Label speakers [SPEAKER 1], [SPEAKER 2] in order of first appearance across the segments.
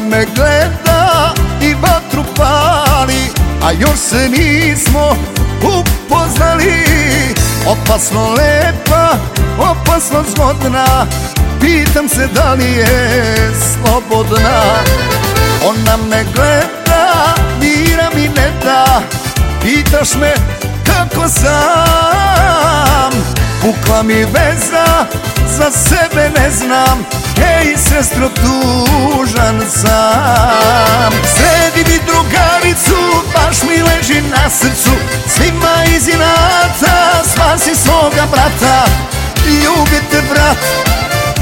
[SPEAKER 1] Me gleda i vatru pali A još se nismo upoznali. Opasno lepa, opasno zgodna Pitam se da li je slobodna. Ona me gleda, mira mi ne da Pitaš me kako sam. Pukla mi veza, za sebe ne znam. Hej sestro tužan sam. Sredi mi drugaricu, baš mi leži na srcu. Svima iz inata, spasi svoga brata. Ljubite brat,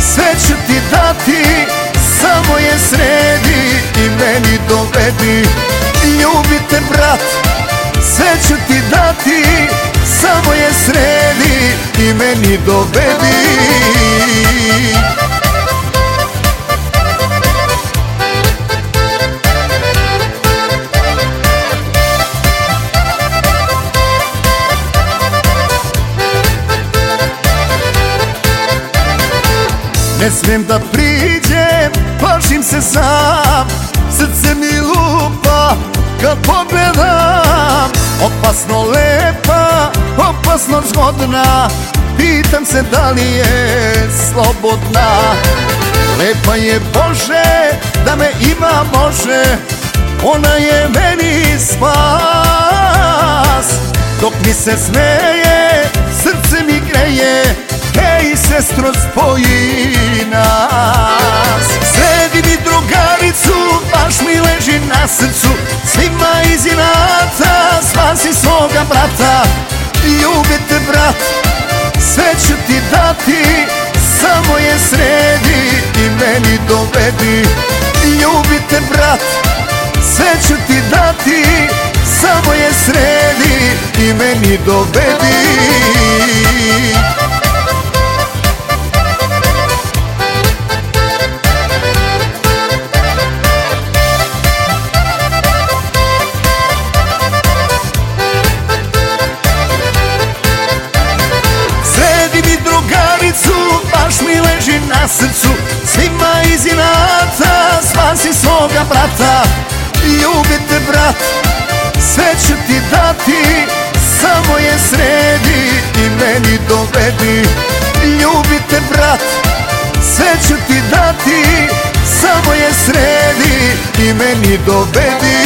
[SPEAKER 1] sve ću ti dati. Samo je sredi i meni dovedi. Ljubite brat, sve ću ti dati i meni dovedi. Ne smijem da priđem, plašim se sam. Srce mi lupa kad pogledam. Opasno lepa, opasno zgodna Pitam se da li je slobodna. Lepa je Bože, da me ima može Ona je meni spas. Dok mi se smeje, srce mi greje. Hej sestro spoji nas. Sredi mi drugaricu, baš mi leži na srcu. Svima iz inata, spasi svoga brata. Ljubite brat, dovedi Ljubite brat, sve ću ti dati Samo je sredi i meni dovedi. Baš mi leži na srcu svoga brata Ljubite brat, sve ću ti dati Samo je sredi i meni dovedi. Ljubite brat, sve ću ti dati Samo je sredi i meni dovedi